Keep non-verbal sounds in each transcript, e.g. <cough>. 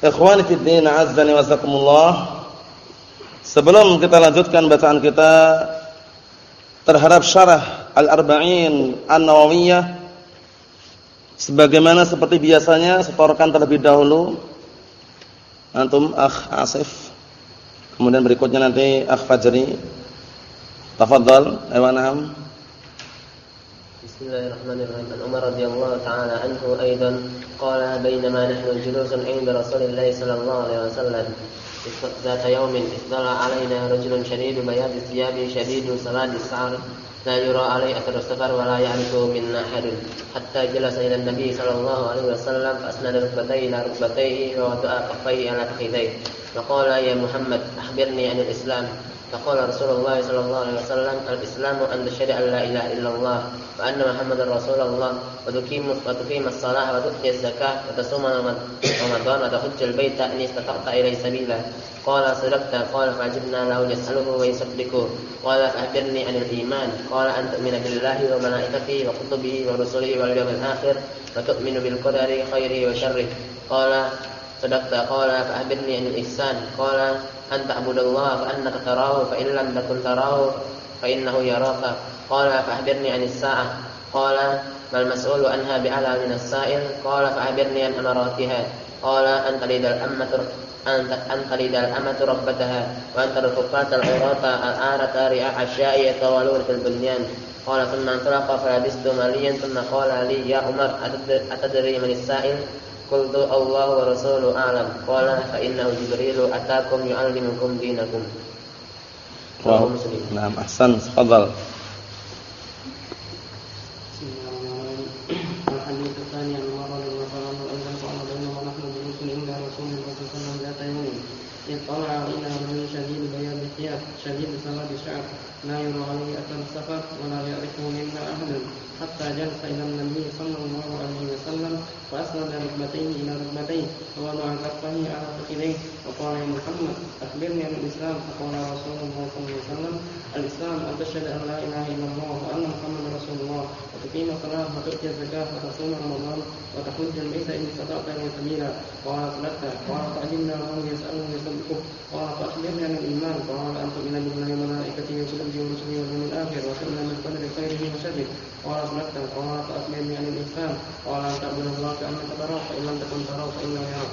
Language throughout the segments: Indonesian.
Ikhwani fi din, azzani wa. Sebelum kita lanjutkan bacaan kita terhadap syarah Al-Arba'in An-Nawawiyah sebagaimana seperti biasanya setorkan terlebih dahulu. Antum akh Asif. Kemudian berikutnya nanti akh Fajri. Tafadhal ayo بسم الله الرحمن الرحيم عن عمر رضي الله تعالى عنه أيضا قال بينما نحن جلوس عند رسول الله صلى الله عليه وسلم ذات يوم اطلع علينا رجل شديد بياض الثياب شديد سواد الشعر لا يرى عليه أثر السفر ولا يعرفه منا أحد حتى جلس إلى النبي صلى الله عليه وسلم فأسند ركبتيه إلى ركبتيه ووضع كفيه على فخذيه فقال يا محمد أخبرني عن الإسلام فقال رسول الله صلى الله عليه وسلم الإسلام أن تشهد أن لا إله إلا الله وأن محمد رسول الله وتقيم وتقيم الصلاة وتؤتي الزكاة وتصوم رمضان وتحج البيت إن استطعت إليه سبيلا. قال صدقت. قال فعجبنا له يسأله ويصدقه. قال فأخبرني عن الإيمان. قال أن تؤمن بالله وملائكته وكتبه ورسله واليوم الآخر وتؤمن بالقدر خيره وشره. قال صدقت. قال فأخبرني عن الإحسان. قال أن تعبد الله فأنك تراه فإن لم تكن تراه فإنه يراك. قال فأخبرني عن الساعة. قال ما المسؤول عنها بأعلى من السائل؟ قال فأخبرني عن أمراتها. قال أن تلد الأمة أن تلد الأمة ربتها وأن الكفاة العراة الآرة رعاء الشاء يتوالون في البنيان. قال ثم انطلق فلبثت مليا ثم قال لي يا عمر أتدري من السائل؟ Qultu Allah wa rasuluhu a'lam. Qala fa innahu Jibril atakum yu'allimukum dinakum. Rawahu Muslim. Naam, ahsan. Tafadhal. اطلع علينا رجل شديد بياض الثياب شديد سواد الشعر لا يرى عليه اثر السفر ولا يعرفه منا احد hatta jalasa ila nabi sallallahu alaihi wasallam wa asnada rukbatayhi ila rukbatayhi wa wada'a kaffayhi ala fakhidayhi wa qala ya Muhammad akhbirni an al-Islam faqala Rasulullah sallallahu alaihi الإسلام أن تشهد أن لا إله إلا الله وأن محمدا رسول الله وتقيم الصلاة وتؤتي الزكاة وتصوم رمضان وتحج البيت إن استطعت إليه سبيلا. قال صدقت. قال فعلمنا وهو يسأله ويصدقه قال فأخبرني عن الإيمان. قال أن تؤمن بالله وملائكته وكتبه ورسله واليوم الآخر وتؤمن بالقدر خيره وشره. قال صدقت. قال فأخبرني عن الإحسان. قال أن تعبد الله كأنك تراه فإن لم تكن تراه فإنه يراك.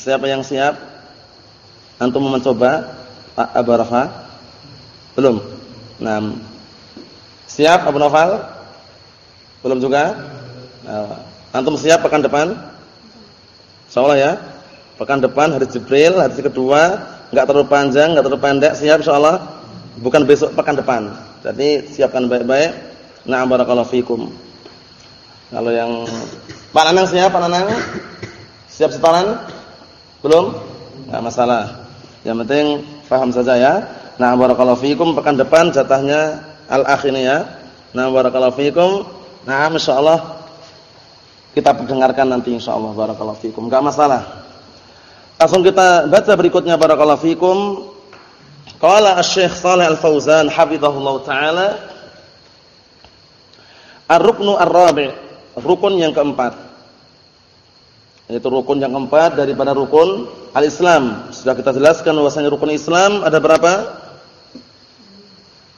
siapa yang siap? Antum mau mencoba? Pak Abu Rafa? Belum. Nah, siap Abu? Belum juga? Nah, antum siap pekan depan? Insyaallah ya. Pekan depan hari Jibril, hari kedua, enggak terlalu panjang, enggak terlalu pendek, siap insyaallah. Bukan besok pekan depan. Jadi siapkan baik-baik. Nah, barakallahu fikum. Kalau yang Pak Nanang siap, Pak Nanang? Siap setoran? Belum? Enggak masalah. Yang penting paham saja ya. Nah, barakallahu fikum pekan depan jatahnya al-akh ini ya. Nah, barakallahu fikum. Nah, insyaallah kita perdengarkan nanti insyaallah barakallahu fikum. Enggak masalah. Langsung kita baca berikutnya barakallahu fikum. Qala Asy-Syaikh Shalih Al-Fauzan hafizahullah taala Ar-ruknu ar-rabi' rukun yang keempat. Yaitu rukun yang keempat daripada rukun al-Islam. Sudah kita jelaskan bahwasanya rukun Islam ada berapa?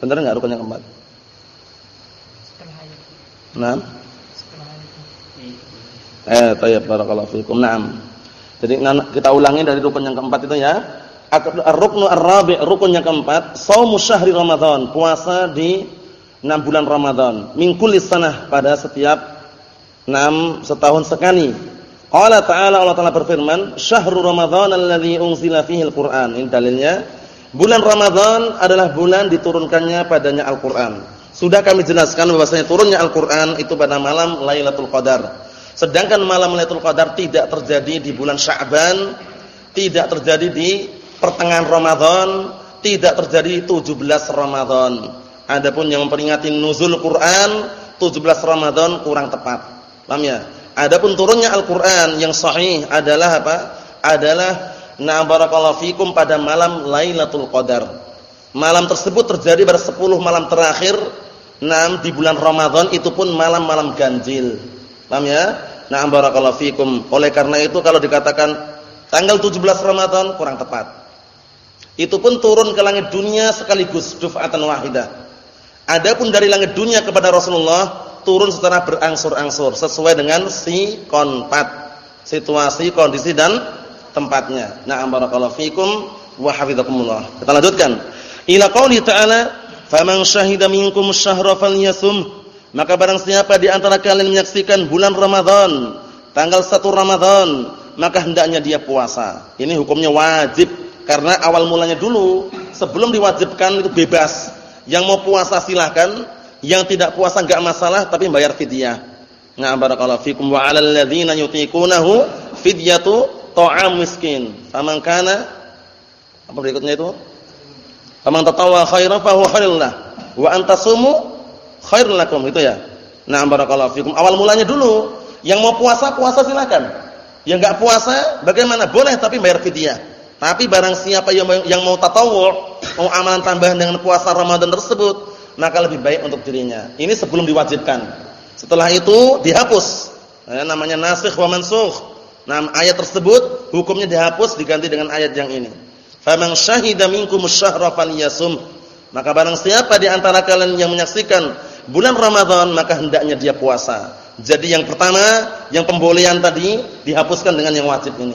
Benar enggak rukun yang keempat? Naam. Eh, tayyib barakallahu fikum. Naam. Jadi kita ulangi dari rukun yang keempat itu ya. Ar-ruknu ar-rabi' rukun yang keempat, shaumu syahri Ramadan, puasa di 6 bulan Ramadan. Min kulli sanah pada setiap 6 setahun sekali. Qala ta'ala Allah Ta'ala berfirman, "Syahrul Ramadan alladzi unzila fihi al-Qur'an." Ini dalilnya, bulan Ramadan adalah bulan diturunkannya padanya Al-Qur'an. Sudah kami jelaskan bahwasanya turunnya Al-Qur'an itu pada malam Lailatul Qadar. Sedangkan malam Lailatul Qadar tidak terjadi di bulan Sya'ban, tidak terjadi di pertengahan Ramadan, tidak terjadi 17 Ramadan. Adapun yang memperingati nuzul Quran 17 Ramadan kurang tepat. Paham ya? Adapun turunnya Al-Qur'an yang sahih adalah apa? Adalah na barakallahu fikum pada malam Lailatul Qadar. Malam tersebut terjadi pada 10 malam terakhir enam di bulan Ramadan itu pun malam-malam ganjil. Paham ya? Na barakallahu fikum. Oleh karena itu kalau dikatakan tanggal 17 Ramadan kurang tepat. Itu pun turun ke langit dunia sekaligus duf'atan wahidah. Adapun dari langit dunia kepada Rasulullah turun secara berangsur-angsur sesuai dengan si konpat, situasi, kondisi dan tempatnya. Na'am barakallahu fikum wa hafizakumullah. Kita lanjutkan. Ila qauli ta'ala, "Faman syahida minkum syahra falyasum." Maka barang siapa di antara kalian menyaksikan bulan Ramadan, tanggal 1 Ramadan, maka hendaknya dia puasa. Ini hukumnya wajib karena awal mulanya dulu sebelum diwajibkan itu bebas. Yang mau puasa silahkan, yang tidak puasa enggak masalah tapi bayar fidyah. Nah, barakallahu fikum wa 'alal ladzina yutiqunahu fidyatu ta'am miskin. Faman kana apa berikutnya itu? Faman tatawwa khairan fa huwa khairul lah. Wa antasumu khairul lakum itu ya. Nah, barakallahu fikum. Awal mulanya dulu yang mau puasa puasa silakan. Yang enggak puasa bagaimana? Boleh tapi bayar fidyah. Tapi barang siapa yang mau tatawwu, mau amalan tambahan dengan puasa Ramadan tersebut, maka lebih baik untuk dirinya. Ini sebelum diwajibkan. Setelah itu dihapus. Nah, namanya nasikh wa mansukh. Nah, ayat tersebut hukumnya dihapus diganti dengan ayat yang ini. Faman syahida minkum syahra falyasum. Maka barang siapa di antara kalian yang menyaksikan bulan Ramadan, maka hendaknya dia puasa. Jadi yang pertama, yang pembolehan tadi dihapuskan dengan yang wajib ini.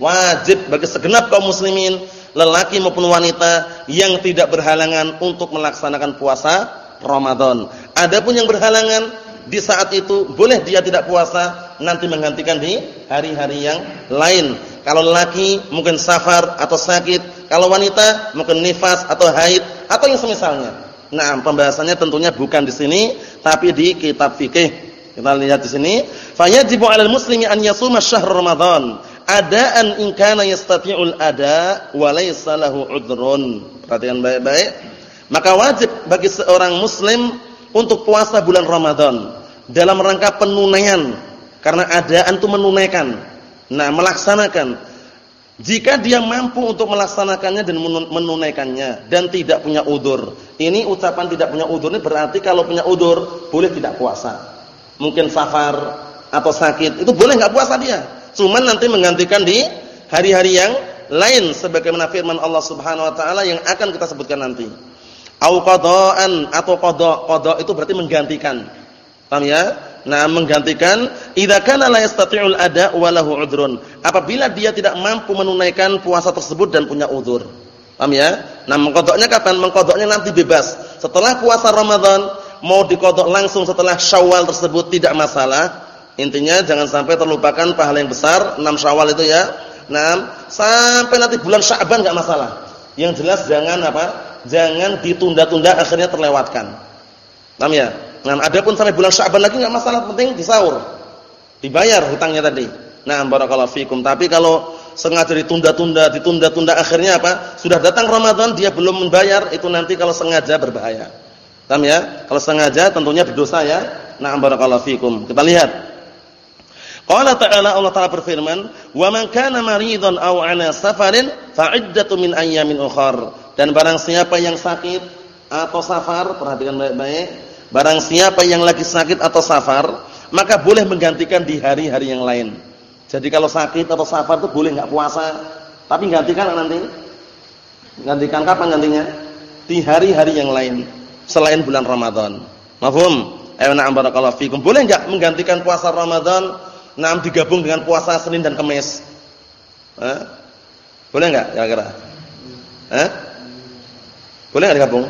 Wajib bagi segenap kaum muslimin, lelaki maupun wanita yang tidak berhalangan untuk melaksanakan puasa Ramadan. Adapun yang berhalangan di saat itu boleh dia tidak puasa, nanti menggantikan di hari-hari yang lain. Kalau lelaki mungkin safar atau sakit, kalau wanita mungkin nifas atau haid atau yang semisalnya. Nah, pembahasannya tentunya bukan di sini tapi di kitab fikih. Kita lihat di sini, fayajibu 'alal muslimi an yasuma syahr Ramadan adaan in kana yastati'ul ada wa laysa lahu udhrun. Perhatikan baik-baik. Maka wajib bagi seorang muslim untuk puasa bulan Ramadan dalam rangka penunaian karena adaan itu menunaikan. Nah, melaksanakan. Jika dia mampu untuk melaksanakannya dan menunaikannya dan tidak punya udur. Ini ucapan tidak punya udur ini berarti kalau punya udur boleh tidak puasa. Mungkin safar atau sakit, itu boleh enggak puasa dia Cuman nanti menggantikan di hari-hari yang lain sebagaimana firman Allah Subhanahu wa taala yang akan kita sebutkan nanti. Au qadaan atau qada. Qada itu berarti menggantikan. Paham ya? Nah, menggantikan idza kana la yastati'ul ada wa lahu udrun. Apabila dia tidak mampu menunaikan puasa tersebut dan punya udzur. Paham ya? Nah, mengkodoknya kapan? Mengkodoknya nanti bebas. Setelah puasa Ramadan mau dikodok langsung setelah Syawal tersebut tidak masalah Intinya jangan sampai terlupakan pahala yang besar 6 Syawal itu ya. Nah, sampai nanti bulan Sya'ban enggak masalah. Yang jelas jangan apa? Jangan ditunda-tunda akhirnya terlewatkan. Paham ya? Nah, adapun sampai bulan Sya'ban lagi enggak masalah, penting disaur. Dibayar hutangnya tadi. Nah, barakallahu fikum. Tapi kalau sengaja ditunda-tunda, ditunda-tunda akhirnya apa? Sudah datang Ramadan dia belum membayar, itu nanti kalau sengaja berbahaya. Paham ya? Kalau sengaja tentunya berdosa ya. Nah, barakallahu fikum. Kita lihat Qala ta'ala Allah Ta'ala berfirman, "Wa man kana maridhan aw 'ala safarin fa'iddatu min ayyamin ukhar." Dan barang siapa yang sakit atau safar, perhatikan baik-baik, barang siapa yang lagi sakit atau safar, maka boleh menggantikan di hari-hari yang lain. Jadi kalau sakit atau safar itu boleh enggak puasa, tapi gantikan nanti. Gantikan kapan gantinya? Di hari-hari yang lain selain bulan Ramadan. Mafhum? Ayo na'am barakallahu fikum. Boleh enggak menggantikan puasa Ramadan Nah, digabung dengan puasa Senin dan Kamis. Eh? Boleh enggak kira-kira? Eh? Boleh enggak digabung?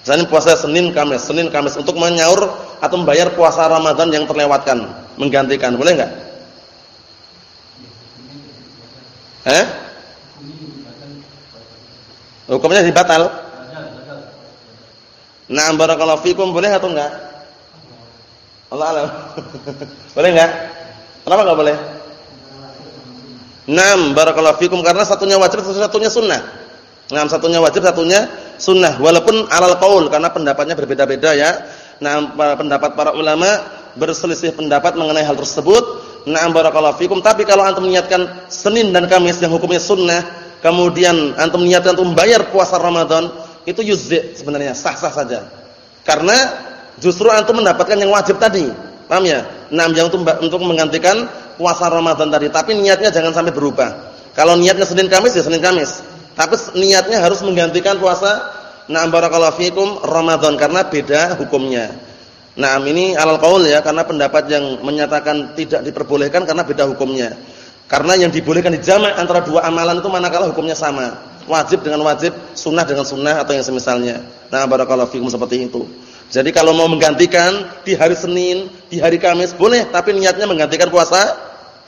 Misalnya puasa Senin Kamis, Senin Kamis untuk menyaur atau membayar puasa Ramadan yang terlewatkan, menggantikan, boleh enggak? Eh? Hukumnya dibatal? Nah, barakallahu fikum boleh atau enggak? Allah alam. <laughs> boleh enggak? Kenapa enggak boleh? Naam barakallahu fikum karena satunya wajib satunya sunnah. Naam satunya wajib satunya sunnah walaupun alal qaul karena pendapatnya berbeda-beda ya. Naam pendapat para ulama berselisih pendapat mengenai hal tersebut. Naam barakallahu fikum tapi kalau antum niatkan Senin dan Kamis yang hukumnya sunnah, kemudian antum niatkan untuk membayar puasa Ramadan, itu yuzzi sebenarnya sah-sah saja. Karena justru antum mendapatkan yang wajib tadi. Paham ya? Naam yang untuk untuk menggantikan puasa Ramadan tadi, tapi niatnya jangan sampai berubah. Kalau niatnya Senin Kamis ya Senin Kamis. Tapi niatnya harus menggantikan puasa Na'am barakallahu fikum Ramadan karena beda hukumnya. Nah, ini alal qaul ya karena pendapat yang menyatakan tidak diperbolehkan karena beda hukumnya. Karena yang dibolehkan di jamak antara dua amalan itu manakala hukumnya sama. Wajib dengan wajib, sunnah dengan sunnah atau yang semisalnya. Nah, barakallahu fikum seperti itu. Jadi kalau mau menggantikan di hari Senin, di hari Kamis boleh, tapi niatnya menggantikan puasa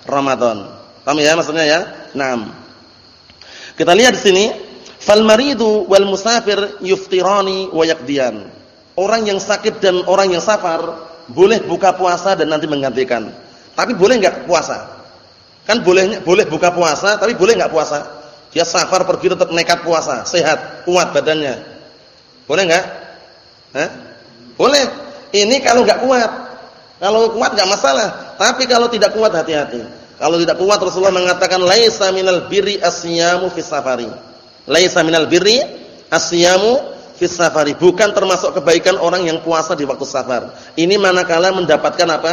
Ramadan. Paham ya maksudnya ya? Naam. Kita lihat di sini, fal maridu wal musafir yuftirani wa yaqdiyan. Orang yang sakit dan orang yang safar boleh buka puasa dan nanti menggantikan. Tapi boleh enggak puasa? Kan boleh boleh buka puasa, tapi boleh enggak puasa? Dia safar pergi tetap nekat puasa, sehat, kuat badannya. Boleh enggak? Hah? Boleh. Ini kalau enggak kuat. Kalau kuat enggak masalah, tapi kalau tidak kuat hati-hati. Kalau tidak kuat Rasulullah mengatakan laisa minal birri asyamu fis safari. Laisa minal birri asyamu fis safari. Bukan termasuk kebaikan orang yang puasa di waktu safar. Ini manakala mendapatkan apa?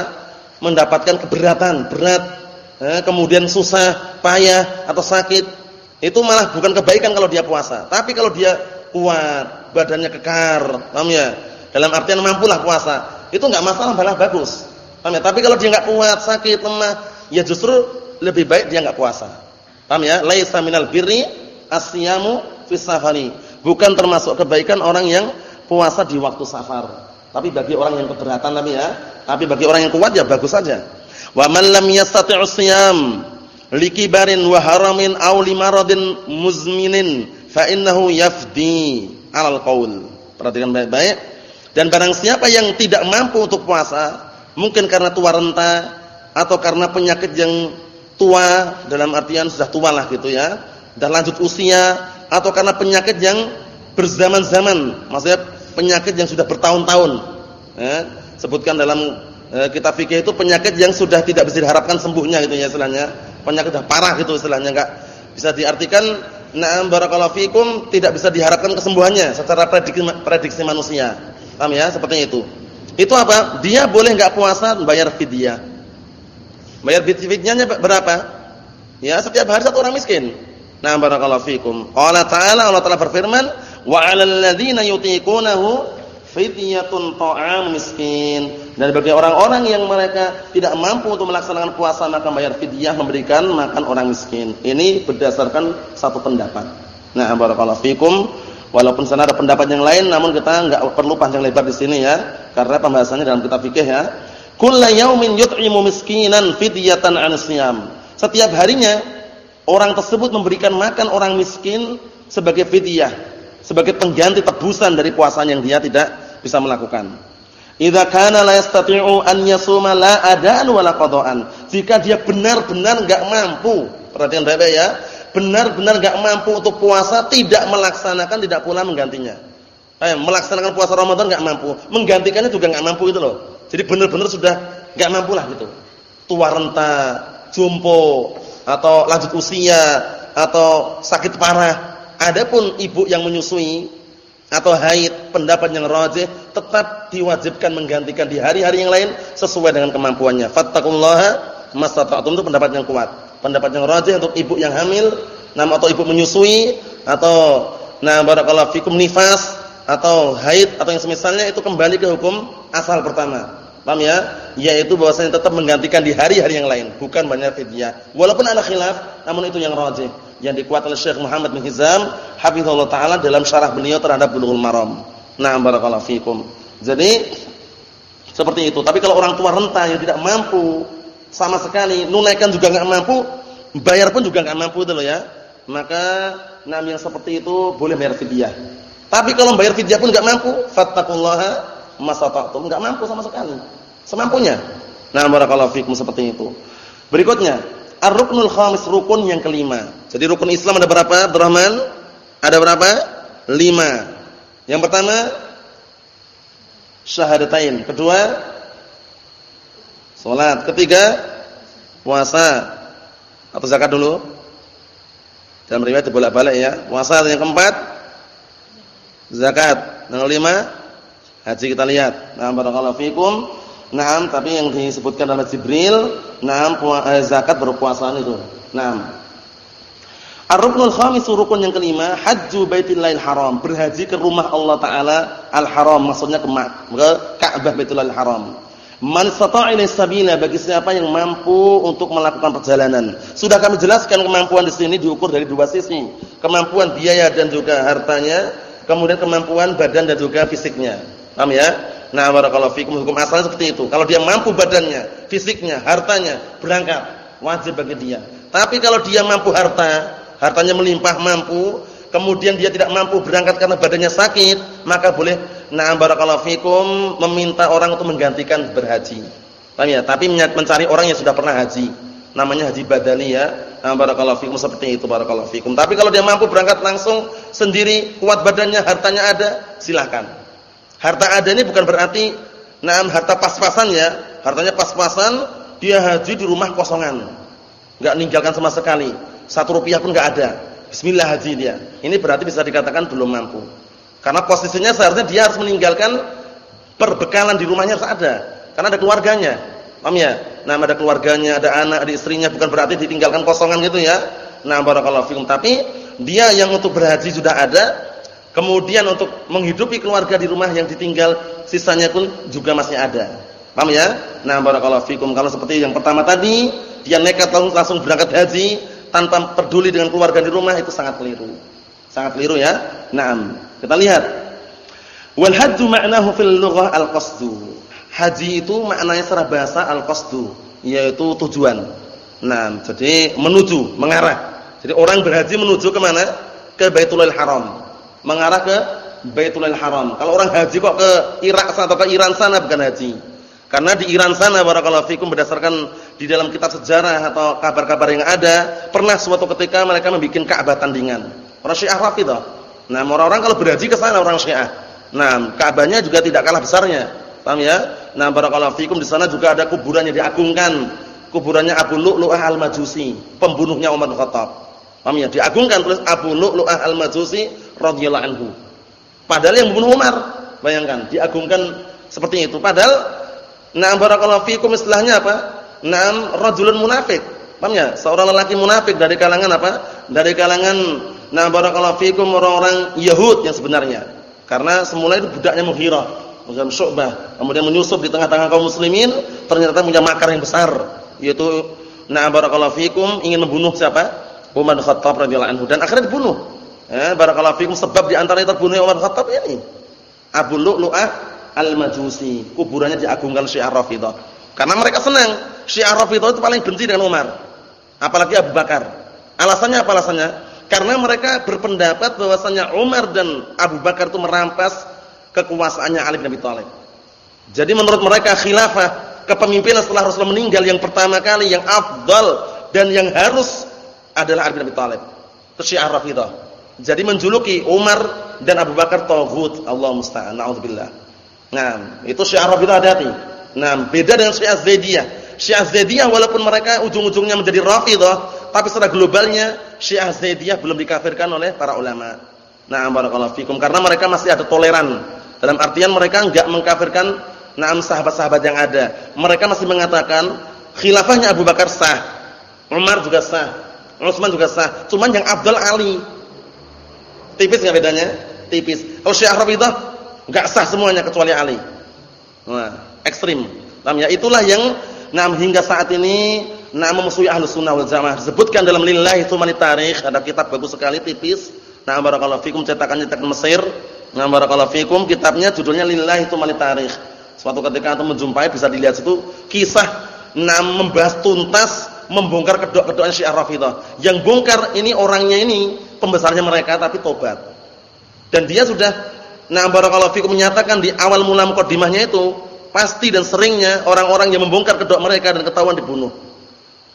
Mendapatkan keberatan, berat, eh, kemudian susah, payah atau sakit. Itu malah bukan kebaikan kalau dia puasa. Tapi kalau dia kuat, badannya kekar, paham ya? Dalam artian mampulah puasa. Itu enggak masalah, malah bagus. Paham ya? Tapi kalau dia enggak kuat, sakit, lemah, ya justru lebih baik dia enggak puasa. Paham ya? Laisa minal birri asyamu fis safari. Bukan termasuk kebaikan orang yang puasa di waktu safar. Tapi bagi orang yang keberatan tapi ya, tapi bagi orang yang kuat ya bagus saja. Wa man lam yastati'u siyam likibarin wa haramin aw limaradin muzminin fa innahu yafdi 'alal qaul. Perhatikan baik-baik. Dan barang siapa yang tidak mampu untuk puasa, mungkin karena tua renta, atau karena penyakit yang tua dalam artian sudah tua lah gitu ya, dan lanjut usia atau karena penyakit yang berzaman-zaman, maksudnya penyakit yang sudah bertahun-tahun. Ya, sebutkan dalam eh, kitab fikih itu penyakit yang sudah tidak bisa diharapkan sembuhnya gitu ya istilahnya. Penyakit sudah parah gitu istilahnya enggak bisa diartikan na'am barakallahu fikum tidak bisa diharapkan kesembuhannya secara prediksi prediksi manusia. Paham ya? Seperti itu. Itu apa? Dia boleh enggak puasa bayar fidyah. Bayar fidyahnya berapa? Ya, setiap hari satu orang miskin. Nah, barakallahu fikum. Allah Ta'ala Allah Ta'ala berfirman, "Wa 'alal ladzina yutiqunahu fidyatun ta'am miskin." Dan bagi orang-orang yang mereka tidak mampu untuk melaksanakan puasa maka bayar fidyah memberikan makan orang miskin. Ini berdasarkan satu pendapat. Nah, barakallahu fikum. Walaupun sana ada pendapat yang lain namun kita enggak perlu panjang lebar di sini ya, karena pembahasannya dalam kitab fikih ya. Kullu yaumin yut'imu miskinan fidyatan. Setiap harinya orang tersebut memberikan makan orang miskin sebagai fidyah, sebagai pengganti tebusan dari puasanya yang dia tidak bisa melakukan. Idza kana la yastati'u an yasuma la adaan wala qada'an. Jika dia benar-benar enggak mampu, perhatian baik-baik ya, benar-benar enggak mampu untuk puasa, tidak melaksanakan, tidak pula menggantinya. Eh, melaksanakan puasa Ramadan enggak mampu, menggantikannya juga enggak mampu itu loh. Jadi benar-benar sudah enggak mampu lah gitu. Tua renta, jompo atau lanjut usia atau sakit parah. Adapun ibu yang menyusui atau haid, pendapat yang rajih tetap diwajibkan menggantikan di hari-hari yang lain sesuai dengan kemampuannya. Fattaqullaha mastata'tum itu pendapat yang kuat. Pendapat yang rajih untuk ibu yang hamil, nama atau ibu menyusui atau nah barakallahu fikum nifas atau haid atau yang semisalnya itu kembali ke hukum asal pertama. Paham ya? Yaitu bahwasanya tetap menggantikan di hari-hari yang lain, bukan banyak fidyah. Walaupun ada khilaf, namun itu yang rajih. yang dikuat oleh Syekh Muhammad bin Hizam hafizallahu taala dalam syarah beliau terhadap Bulughul Maram. Nah, barakallahu fikum. Jadi seperti itu. Tapi kalau orang tua renta yang tidak mampu sama sekali, nunaikan juga enggak mampu, bayar pun juga enggak mampu itu loh ya. Maka nam yang seperti itu boleh bayar fidyah. Tapi kalau bayar fidyah pun enggak mampu, fattaqullaha masata'tum, enggak mampu sama sekali. Semampunya. Nah, barakallahu fikum seperti itu. Berikutnya, ar-ruknul khamis, rukun yang kelima. Jadi rukun Islam ada berapa, Abdurrahman? Ada berapa? Lima. Yang pertama syahadatain. Kedua salat. Ketiga puasa atau zakat dulu. Dalam riwayat bolak-balik ya. Puasa yang keempat zakat. Yang kelima haji kita lihat. Nah, barakallahu fikum. Naam, tapi yang disebutkan dalam Jibril, naam eh, zakat berpuasa itu. Naam. Ar-ruknul khamis rukun yang kelima, hajju baitillahil haram, berhaji ke rumah Allah taala al-haram, maksudnya ke Ka'bah Baitullahil Haram. Man istata'a sabila bagi siapa yang mampu untuk melakukan perjalanan. Sudah kami jelaskan kemampuan di sini diukur dari dua sisi. Kemampuan biaya dan juga hartanya, kemudian kemampuan badan dan juga fisiknya. Paham ya? Nah, barakallahu fikum hukum asalnya seperti itu. Kalau dia mampu badannya, fisiknya, hartanya, berangkat, wajib bagi dia. Tapi kalau dia mampu harta, hartanya melimpah mampu, kemudian dia tidak mampu berangkat karena badannya sakit, maka boleh na'am barakallahu fikum meminta orang untuk menggantikan berhaji. Paham ya? Tapi mencari orang yang sudah pernah haji. Namanya haji badali ya. Na'am barakallahu fikum seperti itu barakallahu fikum. Tapi kalau dia mampu berangkat langsung sendiri, kuat badannya, hartanya ada, silahkan. Harta ada ini bukan berarti na'am harta pas-pasan ya. Hartanya pas-pasan, dia haji di rumah kosongan. Enggak ninggalkan sama sekali satu rupiah pun nggak ada. Bismillah haji dia. Ini berarti bisa dikatakan belum mampu. Karena posisinya seharusnya dia harus meninggalkan perbekalan di rumahnya harus ada. Karena ada keluarganya. Paham ya? Nah, ada keluarganya, ada anak, ada istrinya, bukan berarti ditinggalkan kosongan gitu ya. Nah, barakallahu fikum. Tapi dia yang untuk berhaji sudah ada, kemudian untuk menghidupi keluarga di rumah yang ditinggal sisanya pun juga masih ada. Paham ya? Nah, barakallahu fikum. Kalau seperti yang pertama tadi, dia nekat langsung berangkat haji, tanpa peduli dengan keluarga di rumah itu sangat keliru. Sangat keliru ya. Naam. Kita lihat. Wal hajju ma'nahu fil lughah al-qasdu. Haji itu maknanya secara bahasa al-qasdu, yaitu tujuan. Nah, jadi menuju, mengarah. Jadi orang berhaji menuju ke mana? Ke Baitullah Haram. Mengarah ke Baitullah Haram. Kalau orang haji kok ke Irak atau ke Iran sana bukan haji. Karena di Iran sana barakallahu fikum berdasarkan di dalam kitab sejarah atau kabar-kabar yang ada, pernah suatu ketika mereka membuat Ka'bah tandingan. Orang Syiah Rafidhah. Nah, orang-orang kalau berhaji ke sana orang Syiah. Nah, Ka'bahnya juga tidak kalah besarnya. Paham ya? Nah, barakallahu fikum di sana juga ada kuburannya diagungkan. Kuburannya Abu Lu'lu'ah Al-Majusi, pembunuhnya Umar bin Khattab. Paham ya? Diagungkan tulis Abu Lu'lu'ah Al-Majusi radhiyallahu anhu. Padahal yang membunuh Umar, bayangkan, diagungkan seperti itu. Padahal Nah, barakallahu fikum istilahnya apa? Naam rajulun munafik. Paham ya? Seorang lelaki munafik dari kalangan apa? Dari kalangan nah barakallahu fikum orang-orang Yahud yang sebenarnya. Karena semula itu budaknya Mughirah, Muslim Syu'bah, kemudian menyusup di tengah-tengah kaum muslimin, ternyata punya makar yang besar, yaitu nah barakallahu fikum ingin membunuh siapa? Umar bin Khattab radhiyallahu anhu dan akhirnya dibunuh. Ya, barakallahu fikum sebab di antara terbunuhnya Umar bin Khattab ini Abu Lu'lu'ah Al-Majusi, kuburannya diagungkan Syiah Rafidhah. Karena mereka senang, Syiah Rafidhah itu paling benci dengan Umar. Apalagi Abu Bakar. Alasannya apa alasannya? Karena mereka berpendapat bahwasanya Umar dan Abu Bakar itu merampas kekuasaannya Ali bin Abi Thalib. Jadi menurut mereka khilafah, kepemimpinan setelah Rasulullah meninggal yang pertama kali yang afdal dan yang harus adalah Ali bin Abi Thalib. Itu Syiah Rafidhah. Jadi menjuluki Umar dan Abu Bakar taghut. Allah musta'an. Nauzubillah. Nah, itu Syiah Rafidhah hati-hati. Nah, beda dengan Syiah Zaidiyah. Syiah Zaidiyah walaupun mereka ujung-ujungnya menjadi Rafidhah, tapi secara globalnya Syiah Zaidiyah belum dikafirkan oleh para ulama. Nah, barakallahu fikum karena mereka masih ada toleran. Dalam artian mereka enggak mengkafirkan naam sahabat-sahabat yang ada. Mereka masih mengatakan khilafahnya Abu Bakar sah, Umar juga sah, Utsman juga sah. Cuman yang Abdul Ali. Tipis enggak bedanya? Tipis. Kalau Syiah Rafidhah Enggak sah semuanya kecuali Ali. Nah, ekstrim. Ya? Itulah yang nah hingga saat ini nah memusuhi Ahlus Sunnah wal Jamaah. Disebutkan dalam Lillahi Tsumani Tarikh, ada kitab bagus sekali tipis. Nah, barakallahu fikum cetakannya cetakan Mesir. Nah, barakallahu fikum kitabnya judulnya Lillahi Tsumani Tarikh. Suatu ketika antum menjumpai bisa dilihat situ kisah nah membahas tuntas membongkar kedok-kedoknya Syiah Rafidhah. Yang bongkar ini orangnya ini pembesarnya mereka tapi tobat. Dan dia sudah nah barakallahu fikum menyatakan di awal mula mukadimahnya itu pasti dan seringnya orang-orang yang membongkar kedok mereka dan ketahuan dibunuh.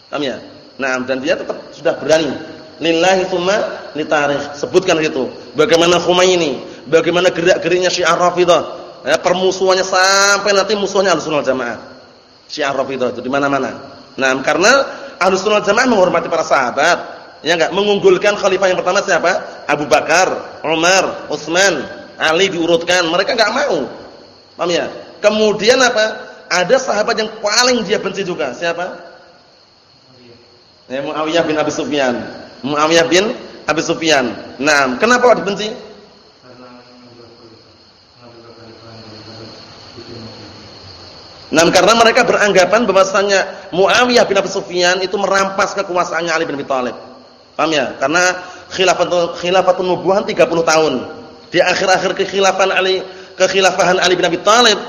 Paham ya? Nah, dan dia tetap sudah berani. Lillahi tsumma li tarikh. Sebutkan itu. Bagaimana Khumaini, bagaimana gerak-geriknya Syiah Rafidhah. Ya, permusuhannya sampai nanti musuhnya Ahlussunnah Jamaah. Syiah Rafidhah itu di mana-mana. Nah, karena Ahlussunnah Jamaah menghormati para sahabat. Ya enggak? Mengunggulkan khalifah yang pertama siapa? Abu Bakar, Umar, Utsman, Ali diurutkan. Mereka enggak mau. Paham ya? Kemudian apa? Ada sahabat yang paling dia benci juga. Siapa? Ya, Muawiyah bin Abi Sufyan. Muawiyah bin Abi Sufyan. Nah, kenapa dibenci? Nah, karena mereka beranggapan bahwasanya Muawiyah bin Abi Sufyan itu merampas kekuasaannya Ali bin Abi Thalib. Paham ya? Karena khilafatul khilafatun nubuwah 30 tahun. Di akhir-akhir kekhilafan Ali kekhilafahan Ali bin Abi Thalib,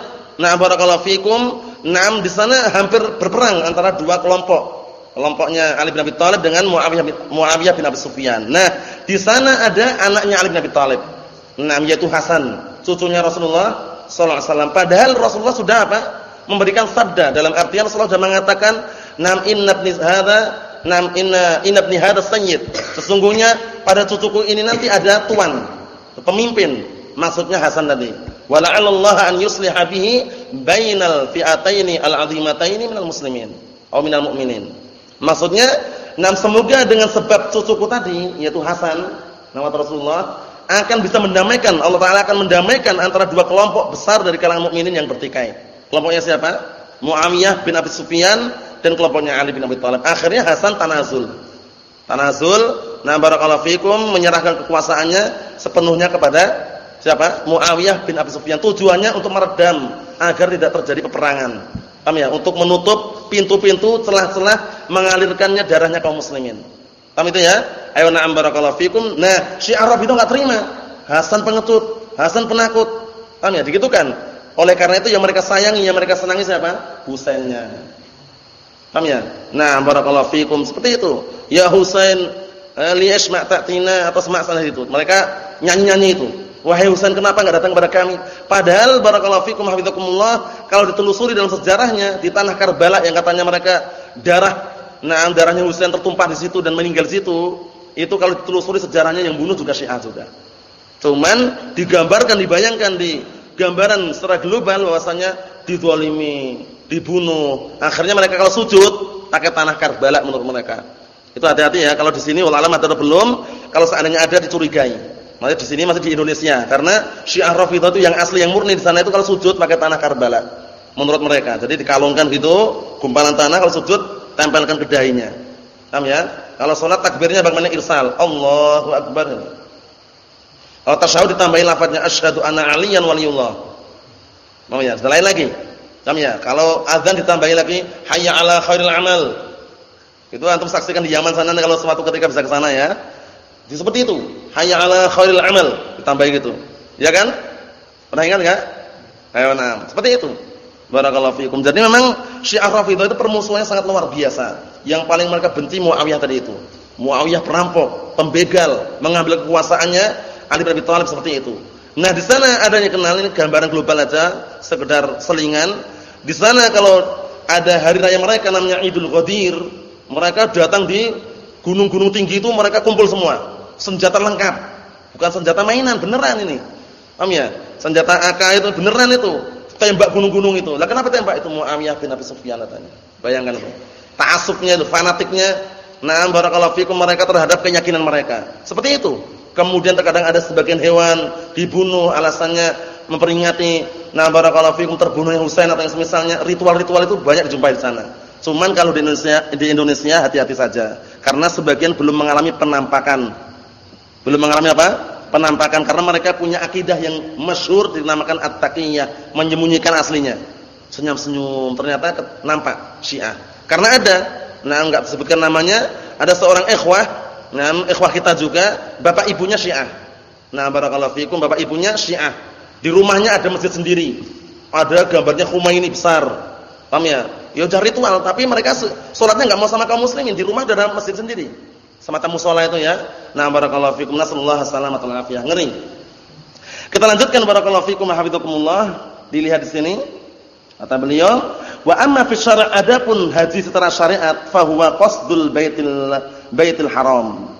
nah barakallahu fikum, nah di sana hampir berperang antara dua kelompok kelompoknya Ali bin Abi Thalib dengan Muawiyah bin, Muawiyah bin Abi Sufyan. Nah, di sana ada anaknya Ali bin Abi Thalib. Nah, yaitu Hasan, cucunya Rasulullah sallallahu alaihi wasallam. Padahal Rasulullah sudah apa? Memberikan sabda dalam artian Rasulullah sudah mengatakan, "Nam inna hadza, nam inna inna hadza sayyid." Sesungguhnya pada cucuku ini nanti ada tuan, pemimpin. Maksudnya Hasan tadi. Wala'allallaha an yusliha bihi bainal fi'ataini al-'azimataini minal muslimin atau minal mu'minin. Maksudnya, nam semoga dengan sebab cucuku tadi yaitu Hasan, nama Rasulullah akan bisa mendamaikan Allah taala akan mendamaikan antara dua kelompok besar dari kalangan mukminin yang bertikai. Kelompoknya siapa? Muawiyah bin Abi Sufyan dan kelompoknya Ali bin Abi Thalib. Akhirnya Hasan tanazul. Tanazul, nah barakallahu fikum menyerahkan kekuasaannya sepenuhnya kepada siapa? Muawiyah bin Abi Sufyan. Tujuannya untuk meredam agar tidak terjadi peperangan. Paham ya? Untuk menutup pintu-pintu celah-celah mengalirkannya darahnya kaum muslimin. Paham itu ya? Ayo na'am barakallahu fikum. Nah, Syiah Arab itu enggak terima. Hasan pengecut, Hasan penakut. Paham ya? kan? Oleh karena itu yang mereka sayangi, yang mereka senangi siapa? Husainnya. Paham ya? Nah, barakallahu fikum seperti itu. Ya Husain, eh, li ta'tina atau sana itu. Mereka nyanyi-nyanyi itu. Wahai Husain kenapa enggak datang kepada kami? Padahal barakallahu fikum hafizakumullah kalau ditelusuri dalam sejarahnya di tanah Karbala yang katanya mereka darah nah darahnya Husain tertumpah di situ dan meninggal di situ, itu kalau ditelusuri sejarahnya yang bunuh juga Syiah juga. Cuman digambarkan dibayangkan di gambaran secara global bahwasanya dizalimi, dibunuh. Akhirnya mereka kalau sujud pakai tanah Karbala menurut mereka. Itu hati-hati ya kalau di sini ulama atau belum, kalau seandainya ada dicurigai. Masih di sini masih di Indonesia karena Syiah Rafidhah itu yang asli yang murni di sana itu kalau sujud pakai tanah Karbala. Menurut mereka. Jadi dikalungkan gitu, gumpalan tanah kalau sujud tempelkan ke dahinya. Paham ya? Kalau salat takbirnya bagaimana irsal? Allahu akbar. Kalau tasyahud ditambahin lafaznya asyhadu anna aliyan waliyullah. Mau ya? Selain lagi. Paham ya? Kalau azan ditambahin lagi hayya ala khairil amal. Itu antum saksikan di Yaman sana kalau suatu ketika bisa ke sana ya. Jadi seperti itu. Hayya 'ala khairil amal, ditambah gitu. Ya kan? Pernah ingat enggak? Ayo nah, seperti itu. Barakallahu fiikum. Jadi memang Syiah Rafidhah itu permusuhannya sangat luar biasa. Yang paling mereka benci Muawiyah tadi itu. Muawiyah perampok, pembegal, mengambil kekuasaannya Ali bin Abi Thalib seperti itu. Nah, di sana adanya kenal ini gambaran global aja, sekedar selingan. Di sana kalau ada hari raya mereka namanya Idul Ghadir, mereka datang di gunung-gunung tinggi itu mereka kumpul semua senjata lengkap. Bukan senjata mainan, beneran ini. Paham ya? Senjata AK itu beneran itu. Tembak gunung-gunung itu. Lah kenapa tembak itu Muawiyah bin Abi Sufyan katanya. Bayangkan itu. Ta'assubnya itu, fanatiknya. Nah, barakallahu fikum mereka terhadap keyakinan mereka. Seperti itu. Kemudian terkadang ada sebagian hewan dibunuh alasannya memperingati nah barakallahu fikum terbunuhnya Husain atau yang semisalnya. Ritual-ritual itu banyak dijumpai di sana. Cuman kalau di Indonesia di Indonesia hati-hati saja karena sebagian belum mengalami penampakan belum mengalami apa? Penampakan karena mereka punya akidah yang masyhur dinamakan at-taqiyah, menyembunyikan aslinya. Senyum-senyum ternyata nampak Syiah. Karena ada nah enggak disebutkan namanya, ada seorang ikhwah, nah ikhwah kita juga, bapak ibunya Syiah. Nah, barakallahu fikum, bapak ibunya Syiah. Di rumahnya ada masjid sendiri. Ada gambarnya Khumaini besar. Paham ya? Ya udah ritual, tapi mereka sholatnya enggak mau sama kaum muslimin, di rumah ada masjid sendiri. Semata musola itu ya. Nah, barakallahu fikum, nasallahu alaihi wa afiyah. Ngeri. Kita lanjutkan barakallahu fikum hafizakumullah. Dilihat di sini. Kata beliau, "Wa amma fi syara' adapun haji secara syariat fa huwa qasdul baitil baitil haram."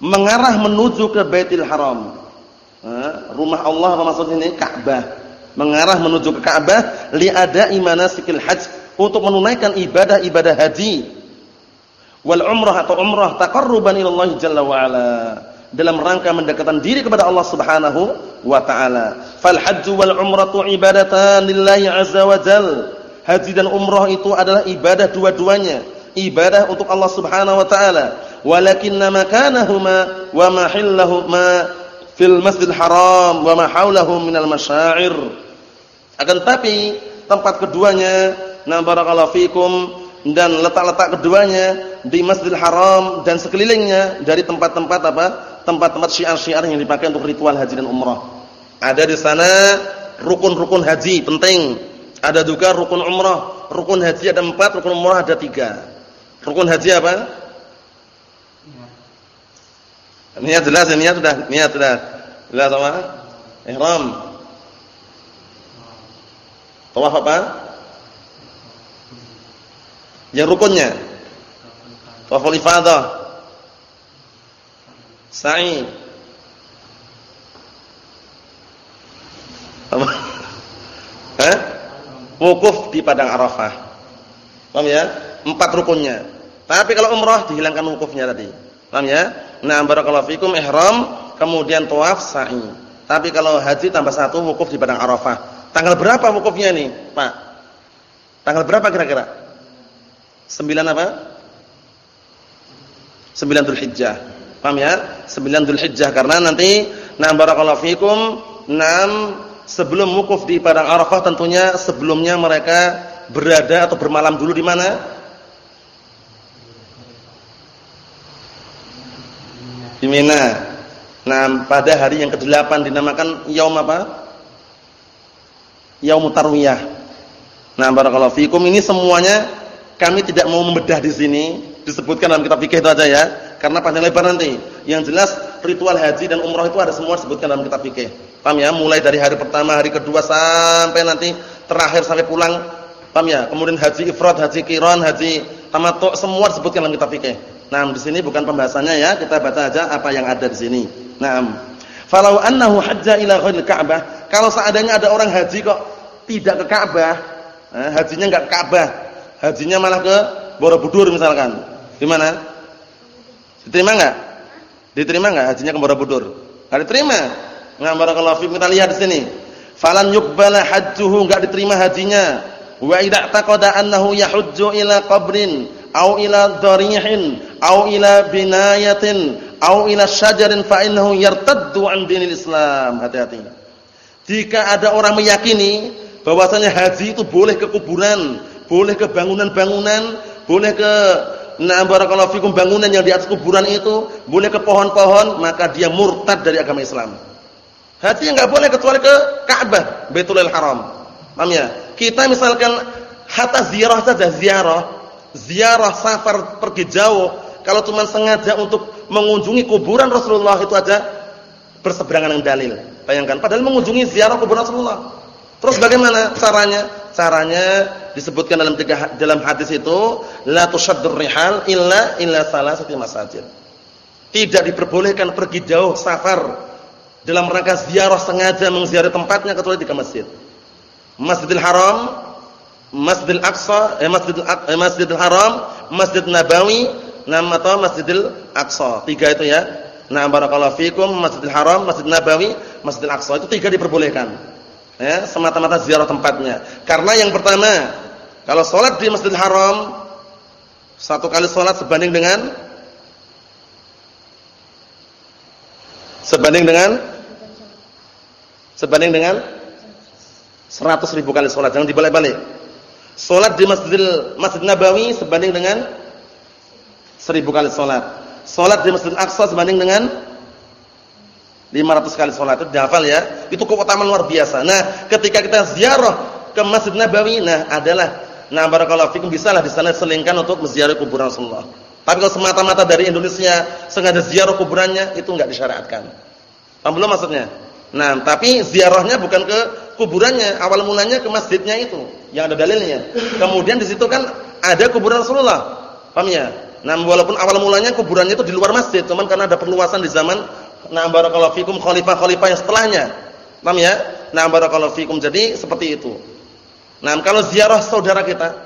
Mengarah menuju ke Baitul Haram. Nah, rumah Allah apa maksud ini? Ka'bah. Mengarah menuju ke Ka'bah li ada'i manasikil hajj untuk menunaikan ibadah-ibadah haji wal umrah atau umrah taqarruban ila Allah jalla wa ala dalam rangka mendekatkan diri kepada Allah Subhanahu wa taala. Fal hajju wal umratu ibadatan lillahi azza wa jal. Haji dan umrah itu adalah ibadah dua-duanya, ibadah untuk Allah Subhanahu wa taala. Walakinna makanahuma wa mahillahuma fil Masjidil Haram wa ma haulahu minal masyair. Akan tapi tempat keduanya, na barakallahu fikum dan letak-letak keduanya di Masjidil Haram dan sekelilingnya dari tempat-tempat apa? tempat-tempat syiar-syiar yang dipakai untuk ritual haji dan umrah. Ada di sana rukun-rukun haji penting. Ada juga rukun umrah. Rukun haji ada empat, rukun umrah ada tiga. Rukun haji apa? Niat jelas, niat sudah, niat sudah. Jelas sama? Ihram. Tawaf apa? Yang rukunnya. Tawaful ifadah. Sa'i. Apa? <laughs> Hah? Wukuf di padang Arafah. Paham ya? Empat rukunnya. Tapi kalau umrah dihilangkan wukufnya tadi. Paham ya? Nah, barakallahu fikum ihram, kemudian tawaf, sa'i. Tapi kalau haji tambah satu wukuf di padang Arafah. Tanggal berapa wukufnya nih, Pak? Tanggal berapa kira-kira? Sembilan apa? Sembilan Dzulhijjah. Paham ya? 9 Dzulhijjah karena nanti na barakallahu fikum, enam sebelum wukuf di padang Arafah tentunya sebelumnya mereka berada atau bermalam dulu di mana? Di Mina. Nah, pada hari yang ke-8 dinamakan yaum apa? Yaum Tarwiyah. Nah, barakallahu fikum ini semuanya kami tidak mau membedah di sini, disebutkan dalam kitab fikih itu aja ya karena panjang lebar nanti. Yang jelas ritual haji dan umrah itu ada semua disebutkan dalam kitab fikih. Paham ya? Mulai dari hari pertama, hari kedua sampai nanti terakhir sampai pulang. Paham ya? Kemudian haji ifrad, haji qiran, haji tamattu semua disebutkan dalam kitab fikih. Nah, di sini bukan pembahasannya ya, kita baca aja apa yang ada di sini. Naam. Falau annahu hajja ila ghairil Ka'bah, kalau seandainya ada orang haji kok tidak ke Ka'bah, eh, hajinya enggak ke Ka'bah, hajinya malah ke Borobudur misalkan. Gimana? Diterima enggak? Diterima enggak hajinya ke Borobudur? Enggak diterima. Nah, barakallahu kita lihat di sini. Falan yuqbala hajjuhu enggak diterima hajinya. Wa idza taqada annahu yahujju ila qabrin au ila dharihin au ila binayatin au ila syajarin fa innahu yartaddu an dinil Islam. Hati-hati. Jika ada orang meyakini bahwasanya haji itu boleh ke kuburan, boleh ke bangunan-bangunan, boleh ke Nah barakallahu fikum bangunan yang di atas kuburan itu boleh ke pohon-pohon maka dia murtad dari agama Islam. Haji enggak boleh kecuali ke Ka'bah, Baitulil Haram. Paham ya? Kita misalkan hatta ziarah saja ziarah, ziarah safar pergi jauh, kalau cuma sengaja untuk mengunjungi kuburan Rasulullah itu aja berseberangan dengan dalil. Bayangkan padahal mengunjungi ziarah kuburan Rasulullah. Terus bagaimana caranya? Caranya disebutkan dalam tiga dalam hadis itu la tusaddur rihal illa illa salasati masajid. Tidak diperbolehkan pergi jauh safar dalam rangka ziarah sengaja mengziarahi tempatnya kecuali tiga masjid. Masjidil Haram, Masjidil Aqsa, eh, Masjidil, eh, Masjidil Haram, Masjid Nabawi, nama atau Masjidil Aqsa. Tiga itu ya. Nah, barakallahu fikum, Masjidil Haram, Masjid Nabawi, Masjidil Aqsa. Itu tiga diperbolehkan ya, semata-mata ziarah tempatnya. Karena yang pertama, kalau sholat di Masjidil Haram satu kali sholat sebanding dengan sebanding dengan sebanding dengan seratus ribu kali sholat. Jangan dibalik-balik. Sholat di Masjidil Masjid Nabawi sebanding dengan Seribu kali sholat. Sholat di Masjid Aqsa sebanding dengan 500 kali sholat. Itu dihafal ya. Itu keutamaan luar biasa. Nah, ketika kita ziarah ke Masjid Nabawi, nah adalah nah barakallahu fikum bisalah di sana selingkan untuk menziarahi kuburan Rasulullah. Tapi kalau semata-mata dari Indonesia sengaja ziarah kuburannya itu enggak disyariatkan. Paham belum maksudnya? Nah, tapi ziarahnya bukan ke kuburannya, awal mulanya ke masjidnya itu yang ada dalilnya. Kemudian di situ kan ada kuburan Rasulullah. Paham ya? Nah, walaupun awal mulanya kuburannya itu di luar masjid, cuman karena ada perluasan di zaman nah barakallahu fikum khalifah-khalifah yang setelahnya. Paham ya? Nah, barakallahu fikum. Jadi seperti itu. Nah, kalau ziarah saudara kita,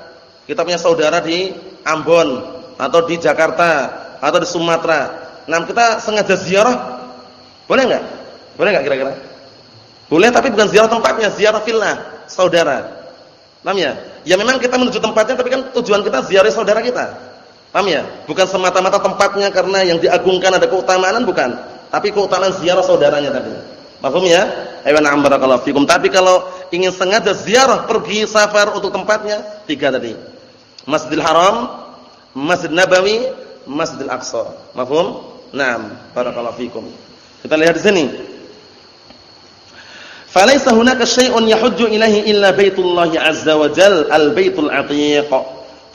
kita punya saudara di Ambon atau di Jakarta atau di Sumatera. Nah, kita sengaja ziarah boleh enggak? Boleh enggak kira-kira? Boleh tapi bukan ziarah tempatnya, ziarah villa saudara. Paham ya? Ya memang kita menuju tempatnya tapi kan tujuan kita ziarah saudara kita. Paham ya? Bukan semata-mata tempatnya karena yang diagungkan ada keutamaan bukan, tapi keutamaan ziarah saudaranya tadi. Paham ya? Ayo na'am barakallahu fikum. Tapi kalau ingin sengaja ziarah pergi safar untuk tempatnya, tiga tadi. Masjidil Haram, Masjid Nabawi, Masjidil Aqsa. Paham? Naam, barakallahu fikum. Kita lihat di sini. Falaisa hunaka syai'un yahujju ilahi illa baitullah azza wa jal al-baitul atiq.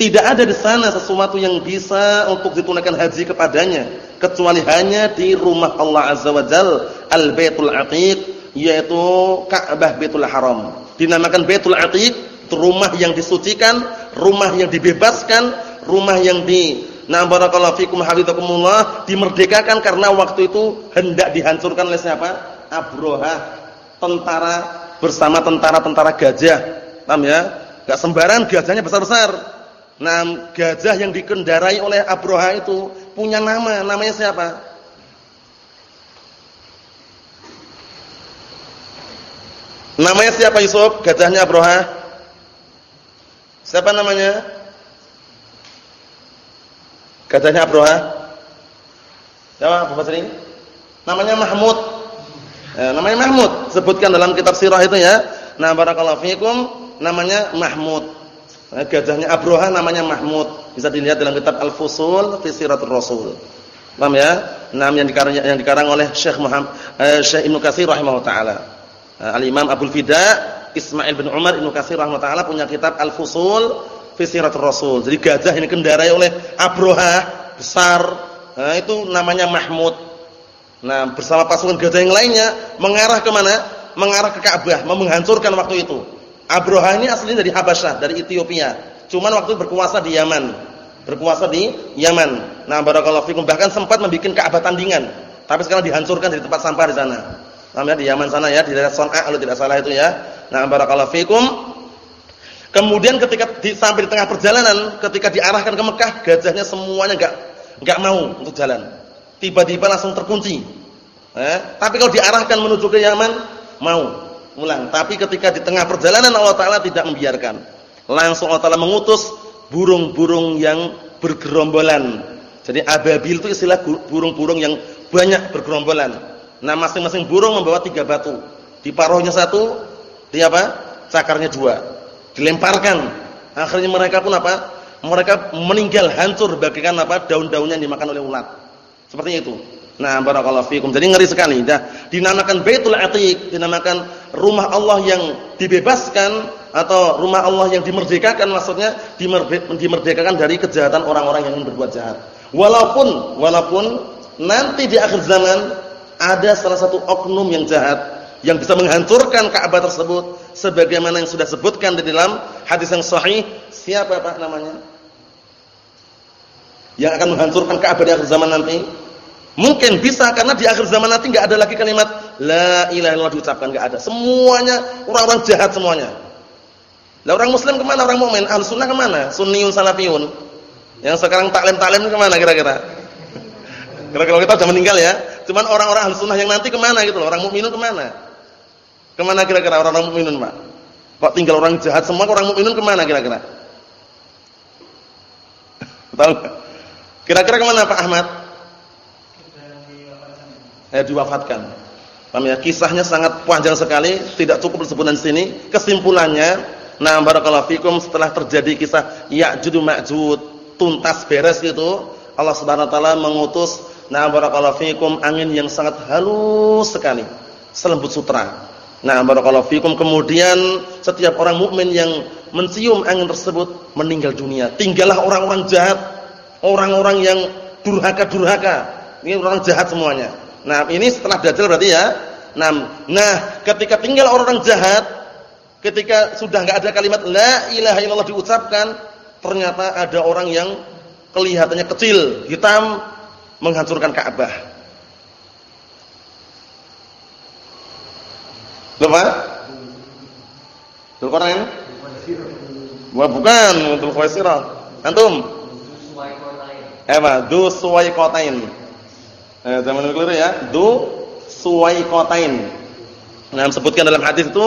Tidak ada di sana sesuatu yang bisa untuk ditunaikan haji kepadanya kecuali hanya di rumah Allah Azza wa Jal, Al-Baitul Atiq, yaitu Ka'bah Baitul Haram. Dinamakan Baitul Atiq, rumah yang disucikan, rumah yang dibebaskan, rumah yang di Nah barakallahu fikum hafizakumullah dimerdekakan karena waktu itu hendak dihancurkan oleh siapa? Abroha, tentara bersama tentara-tentara gajah. Paham ya? Enggak sembarangan gajahnya besar-besar Nah, gajah yang dikendarai oleh Abroha itu punya nama, namanya siapa? Namanya siapa Yusuf? Gajahnya Abroha? Siapa namanya? Gajahnya Abroha? Siapa Abu Basri? Namanya Mahmud. Ya, namanya Mahmud. Sebutkan dalam kitab sirah itu ya. Nah, barakallahu fiikum namanya Mahmud. Nah, gajahnya Abroha namanya Mahmud. Bisa dilihat dalam kitab Al-Fusul fi Siratul Rasul. Paham ya? Nam yang dikarang yang dikarang oleh Syekh Muhammad eh, Syekh Ibnu Katsir rahimahullah taala. Nah, Al-Imam Abu Fida Ismail bin Umar Ibnu Katsir rahimahullah taala punya kitab Al-Fusul fi Siratul Rasul. Jadi gajah ini kendarai oleh Abroha besar. Nah, itu namanya Mahmud. Nah, bersama pasukan gajah yang lainnya mengarah ke mana? Mengarah ke Ka'bah, menghancurkan waktu itu. Abroha ini aslinya dari Habasyah, dari Ethiopia. Cuman waktu berkuasa di Yaman. Berkuasa di Yaman. Nah, barakallahu fikum bahkan sempat membuat Ka'bah tandingan. Tapi sekarang dihancurkan dari tempat sampah di sana. Namanya di Yaman sana ya, di daerah Son'a kalau tidak salah itu ya. Nah, barakallahu fikum. Kemudian ketika di, sampai di tengah perjalanan, ketika diarahkan ke Mekah, gajahnya semuanya enggak enggak mau untuk jalan. Tiba-tiba langsung terkunci. Eh, tapi kalau diarahkan menuju ke Yaman, mau pulang. Tapi ketika di tengah perjalanan Allah Taala tidak membiarkan. Langsung Allah Taala mengutus burung-burung yang bergerombolan. Jadi ababil itu istilah burung-burung yang banyak bergerombolan. Nah, masing-masing burung membawa tiga batu. Di paruhnya satu, di apa? Cakarnya dua. Dilemparkan. Akhirnya mereka pun apa? Mereka meninggal hancur bagikan apa? Daun-daunnya dimakan oleh ulat. Seperti itu. Nah, barakallahu fikum. Jadi ngeri sekali. Dah dinamakan Baitul Atiq, dinamakan rumah Allah yang dibebaskan atau rumah Allah yang dimerdekakan maksudnya dimerdekakan dari kejahatan orang-orang yang berbuat jahat. Walaupun walaupun nanti di akhir zaman ada salah satu oknum yang jahat yang bisa menghancurkan Ka'bah tersebut sebagaimana yang sudah sebutkan di dalam hadis yang sahih. Siapa Pak namanya? Yang akan menghancurkan Ka'bah di akhir zaman nanti? Mungkin bisa karena di akhir zaman nanti enggak ada lagi kalimat la ilaha illallah diucapkan enggak ada. Semuanya orang-orang jahat semuanya. Lah orang muslim ke mana? Orang mukmin Ahlus sunnah ke mana? Sunniyun salafiyun. Yang sekarang taklim-taklim ke mana kira-kira? <laughs> Kira-kira kita sudah meninggal ya. Cuman orang-orang Ahlus sunnah yang nanti ke mana gitu loh. Orang mukminun ke mana? Ke mana kira-kira orang-orang mukminun, Pak? Kok tinggal orang jahat semua orang mukminun ke mana kira-kira? <laughs> Tahu? Kira-kira ke mana Pak Ahmad? Eh, diwafatkan. Paham ya? Kisahnya sangat panjang sekali, tidak cukup disebutkan di sini. Kesimpulannya, nah barakallahu fikum setelah terjadi kisah Ya'jud Ma'jud tuntas beres gitu, Allah Subhanahu wa taala mengutus na barakallahu fikum angin yang sangat halus sekali, selembut sutra. Nah, barakallahu fikum kemudian setiap orang mukmin yang mencium angin tersebut meninggal dunia. Tinggallah orang-orang jahat, orang-orang yang durhaka-durhaka. Ini orang jahat semuanya. Nah, ini setelah dajjal berarti ya. Nah, nah ketika tinggal orang-orang jahat, ketika sudah enggak ada kalimat la ilaha illallah diucapkan, ternyata ada orang yang kelihatannya kecil, hitam menghancurkan Ka'bah. Lupa? Dzulqarnain? Wah, bukan, Dzul Khuwaisirah. Antum? Apa? Du Suwaikotain. Eh, zaman keliru ya. Du Suwaikotain. Nah, sebutkan dalam hadis itu,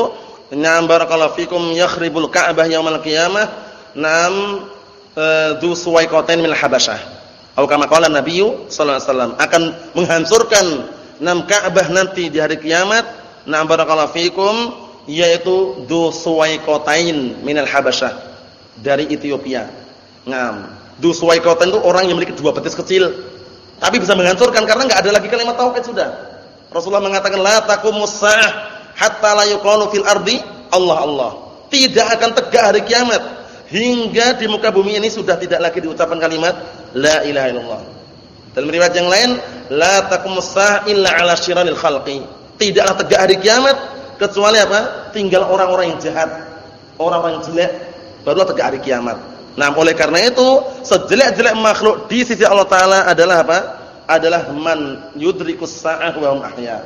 "Na'am barakallahu fikum yakhribul Ka'bah yaumal qiyamah." Naam eh, du Suwaikotain min Habasyah. Atau kama qala Nabi sallallahu alaihi wasallam akan menghancurkan enam Ka'bah nanti di hari kiamat. Na'am barakallahu fikum yaitu du Suwaikotain min al-Habasyah dari Ethiopia. Naam. Du Suwaikotain itu orang yang memiliki dua betis kecil tapi bisa menghancurkan karena enggak ada lagi kalimat tauhid sudah. Rasulullah mengatakan la taqumus hatta la yuqalu fil ardi Allah Allah. Tidak akan tegak hari kiamat hingga di muka bumi ini sudah tidak lagi diucapkan kalimat la ilaha illallah. Dalam riwayat yang lain, la taqumus illa 'ala syiraril khalqi. Tidaklah tegak hari kiamat kecuali apa? Tinggal orang-orang yang jahat, orang-orang yang jelek barulah tegak hari kiamat. Nah, oleh karena itu, sejelek-jelek makhluk di sisi Allah taala adalah apa? Adalah man yudrikus sa'ah wa hum ahya.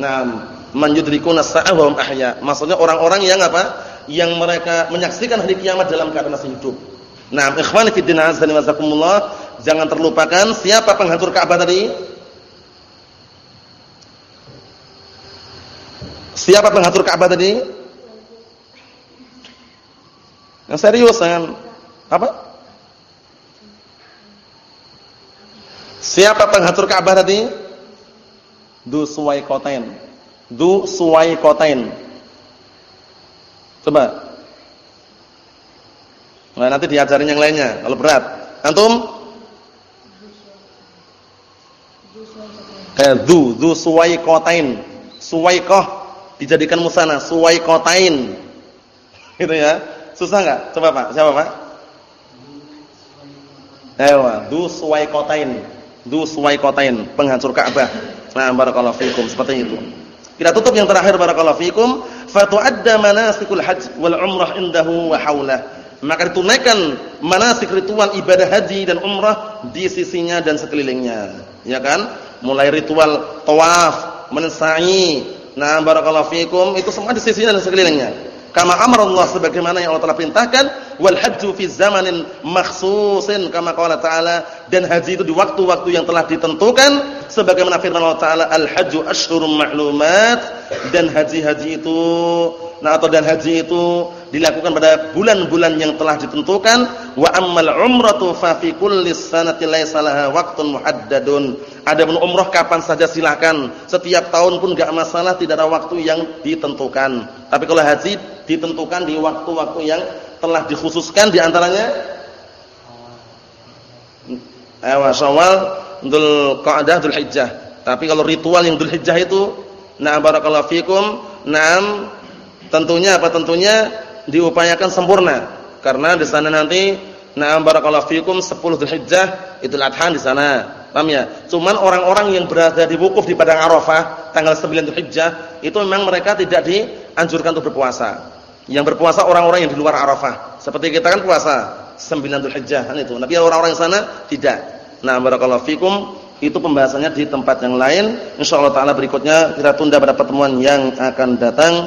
Nah, man yudrikuna sa'ah wa hum ahya. Maksudnya orang-orang yang apa? Yang mereka menyaksikan hari kiamat dalam keadaan masih hidup. Nah, ikhwani fi din azza wa jangan terlupakan siapa penghancur Ka'bah tadi? Siapa penghancur Ka'bah tadi? Yang serius kan? Apa? Siapa penghancur Ka'bah tadi? Du Suwaikotain. Du Suwaikotain. Coba Nah, nanti diajarin yang lainnya kalau berat. Antum? Eh, du, du suwaikotain. Suwaikoh dijadikan musana, suwaikotain. Gitu ya. Susah enggak? Coba Pak, siapa Pak? Ewa, du suwaikotain. Du suwaikotain, penghancur Ka'bah. Nah, barakallahu fikum. Seperti itu. Kita tutup yang terakhir barakallahu fikum, fatu'adda manasikul hajj wal umrah indahu wa haulah maka ditunaikan manasik ritual ibadah haji dan umrah di sisinya dan sekelilingnya. Ya kan? Mulai ritual tawaf mensa'i. Nah barakallahu fikum. Itu semua di sisinya dan sekelilingnya kama amara Allah sebagaimana yang Allah telah perintahkan wal hajju fi zamanin makhsusin kama qala ta'ala dan haji itu di waktu-waktu yang telah ditentukan sebagaimana firman Allah taala al hajju asyhurum ma'lumat dan haji-haji itu nah atau dan haji itu dilakukan pada bulan-bulan yang telah ditentukan wa ammal umratu fa fi kulli sanati laisa laha waqtun muhaddadun. Adapun umrah kapan saja silakan. Setiap tahun pun enggak masalah tidak ada waktu yang ditentukan. Tapi kalau haji ditentukan di waktu-waktu yang telah dikhususkan di antaranya? Awa Syawal, Dzul Qa'dah, Dzul Hijjah. Tapi kalau ritual yang Dzul Hijjah itu, nah barakallahu fikum, nah tentunya apa tentunya diupayakan sempurna karena di sana nanti na'am barakallahu fikum 10 Dzulhijjah Idul Adha di sana. Paham ya? Cuman orang-orang yang berada di wukuf di padang Arafah tanggal 9 Dzulhijjah itu memang mereka tidak dianjurkan untuk berpuasa. Yang berpuasa orang-orang yang di luar Arafah. Seperti kita kan puasa 9 Dzulhijjah kan itu. Tapi orang-orang sana tidak. Nah, barakallahu fikum itu pembahasannya di tempat yang lain. Insyaallah taala berikutnya kita tunda pada pertemuan yang akan datang.